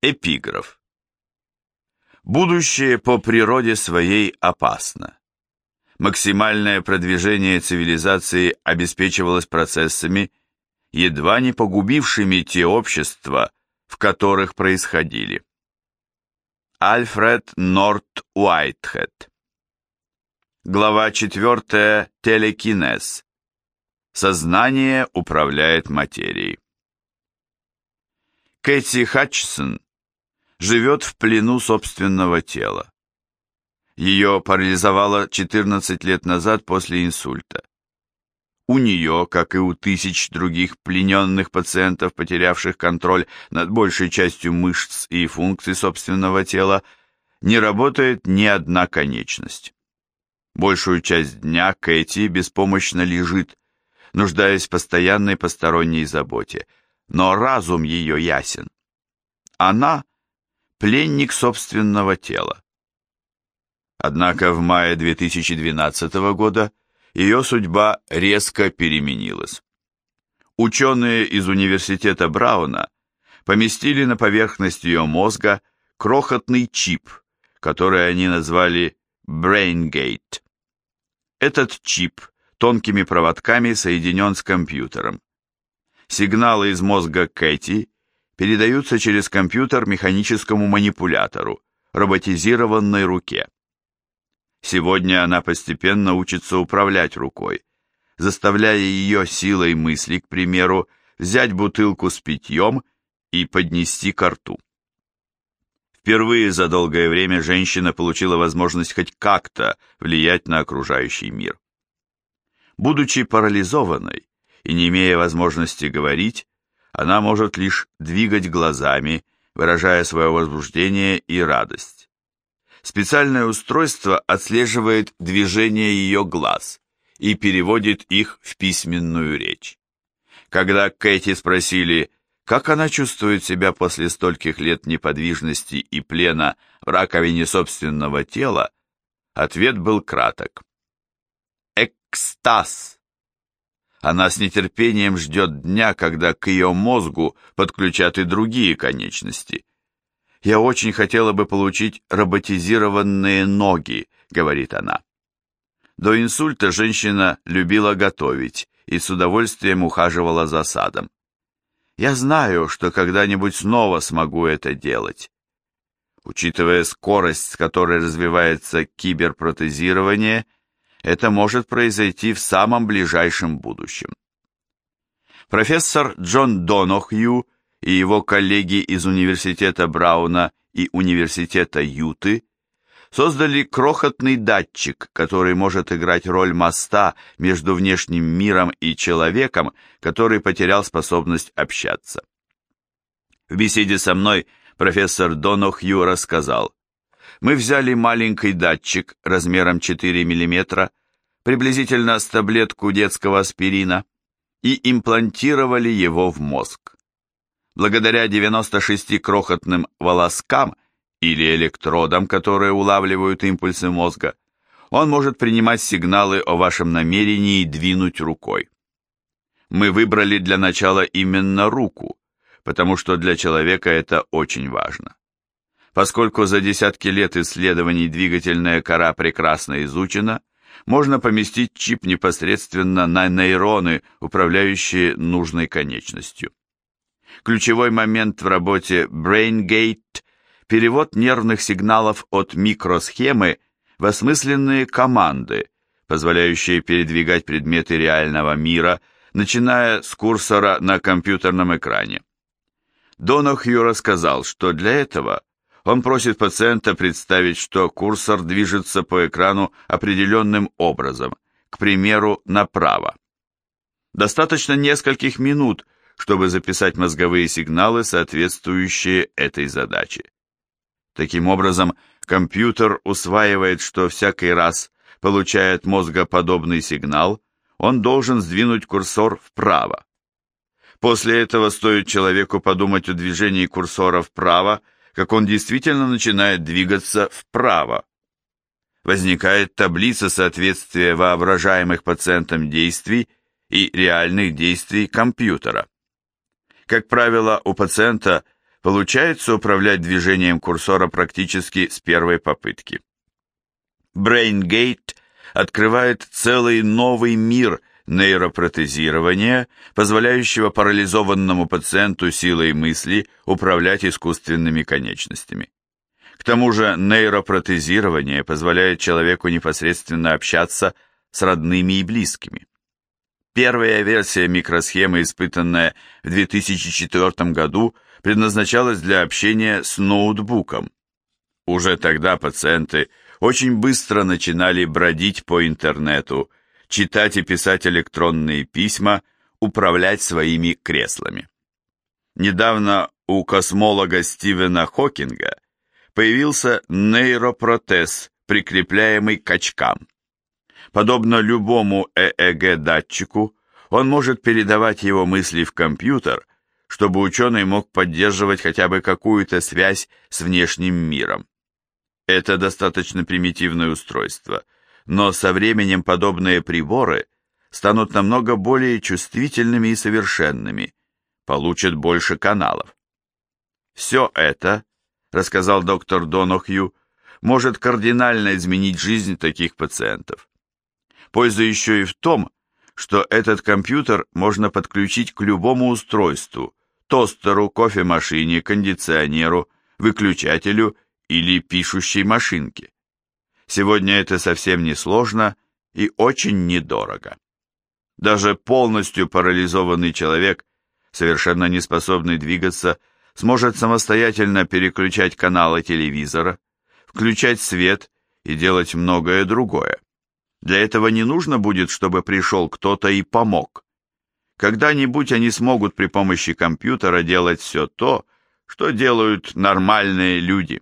Эпиграф. Будущее по природе своей опасно. Максимальное продвижение цивилизации обеспечивалось процессами, едва не погубившими те общества, в которых происходили. Альфред Норт Уайтхед Глава 4. Телекинез. Сознание управляет материей. Кэти Хатчсон живет в плену собственного тела. Ее парализовало 14 лет назад после инсульта. У нее, как и у тысяч других плененных пациентов, потерявших контроль над большей частью мышц и функций собственного тела, не работает ни одна конечность. Большую часть дня Кэти беспомощно лежит, нуждаясь в постоянной посторонней заботе, но разум ее ясен. Она – пленник собственного тела. Однако в мае 2012 года ее судьба резко переменилась. Ученые из университета Брауна поместили на поверхность ее мозга крохотный чип, который они назвали BrainGate. Этот чип тонкими проводками соединен с компьютером. Сигналы из мозга Кэти передаются через компьютер механическому манипулятору, роботизированной руке. Сегодня она постепенно учится управлять рукой, заставляя ее силой мысли, к примеру, взять бутылку с питьем и поднести ко рту. Впервые за долгое время женщина получила возможность хоть как-то влиять на окружающий мир. Будучи парализованной и не имея возможности говорить, она может лишь двигать глазами, выражая свое возбуждение и радость. Специальное устройство отслеживает движение ее глаз и переводит их в письменную речь. Когда Кэти спросили, как она чувствует себя после стольких лет неподвижности и плена в раковине собственного тела, ответ был краток. Экстаз! Она с нетерпением ждет дня, когда к ее мозгу подключат и другие конечности, «Я очень хотела бы получить роботизированные ноги», — говорит она. До инсульта женщина любила готовить и с удовольствием ухаживала за садом. «Я знаю, что когда-нибудь снова смогу это делать». Учитывая скорость, с которой развивается киберпротезирование, это может произойти в самом ближайшем будущем. Профессор Джон Донохью и его коллеги из Университета Брауна и Университета Юты создали крохотный датчик, который может играть роль моста между внешним миром и человеком, который потерял способность общаться. В беседе со мной профессор Донохью рассказал, мы взяли маленький датчик размером 4 мм, приблизительно с таблетку детского аспирина, и имплантировали его в мозг. Благодаря 96 крохотным волоскам или электродам, которые улавливают импульсы мозга, он может принимать сигналы о вашем намерении двинуть рукой. Мы выбрали для начала именно руку, потому что для человека это очень важно. Поскольку за десятки лет исследований двигательная кора прекрасно изучена, можно поместить чип непосредственно на нейроны, управляющие нужной конечностью. Ключевой момент в работе BrainGate – перевод нервных сигналов от микросхемы в осмысленные команды, позволяющие передвигать предметы реального мира, начиная с курсора на компьютерном экране. Донахью рассказал, что для этого он просит пациента представить, что курсор движется по экрану определенным образом, к примеру, направо. Достаточно нескольких минут – чтобы записать мозговые сигналы, соответствующие этой задаче. Таким образом, компьютер усваивает, что всякий раз, получая от мозга подобный сигнал, он должен сдвинуть курсор вправо. После этого стоит человеку подумать о движении курсора вправо, как он действительно начинает двигаться вправо. Возникает таблица соответствия воображаемых пациентом действий и реальных действий компьютера. Как правило, у пациента получается управлять движением курсора практически с первой попытки. BrainGate открывает целый новый мир нейропротезирования, позволяющего парализованному пациенту силой мысли управлять искусственными конечностями. К тому же нейропротезирование позволяет человеку непосредственно общаться с родными и близкими. Первая версия микросхемы, испытанная в 2004 году, предназначалась для общения с ноутбуком. Уже тогда пациенты очень быстро начинали бродить по интернету, читать и писать электронные письма, управлять своими креслами. Недавно у космолога Стивена Хокинга появился нейропротез, прикрепляемый к очкам. Подобно любому ЭЭГ-датчику, он может передавать его мысли в компьютер, чтобы ученый мог поддерживать хотя бы какую-то связь с внешним миром. Это достаточно примитивное устройство, но со временем подобные приборы станут намного более чувствительными и совершенными, получат больше каналов. Все это, рассказал доктор Донохью, может кардинально изменить жизнь таких пациентов. Польза еще и в том, что этот компьютер можно подключить к любому устройству, тостеру, кофемашине, кондиционеру, выключателю или пишущей машинке. Сегодня это совсем не сложно и очень недорого. Даже полностью парализованный человек, совершенно не способный двигаться, сможет самостоятельно переключать каналы телевизора, включать свет и делать многое другое. Для этого не нужно будет, чтобы пришел кто-то и помог. Когда-нибудь они смогут при помощи компьютера делать все то, что делают нормальные люди.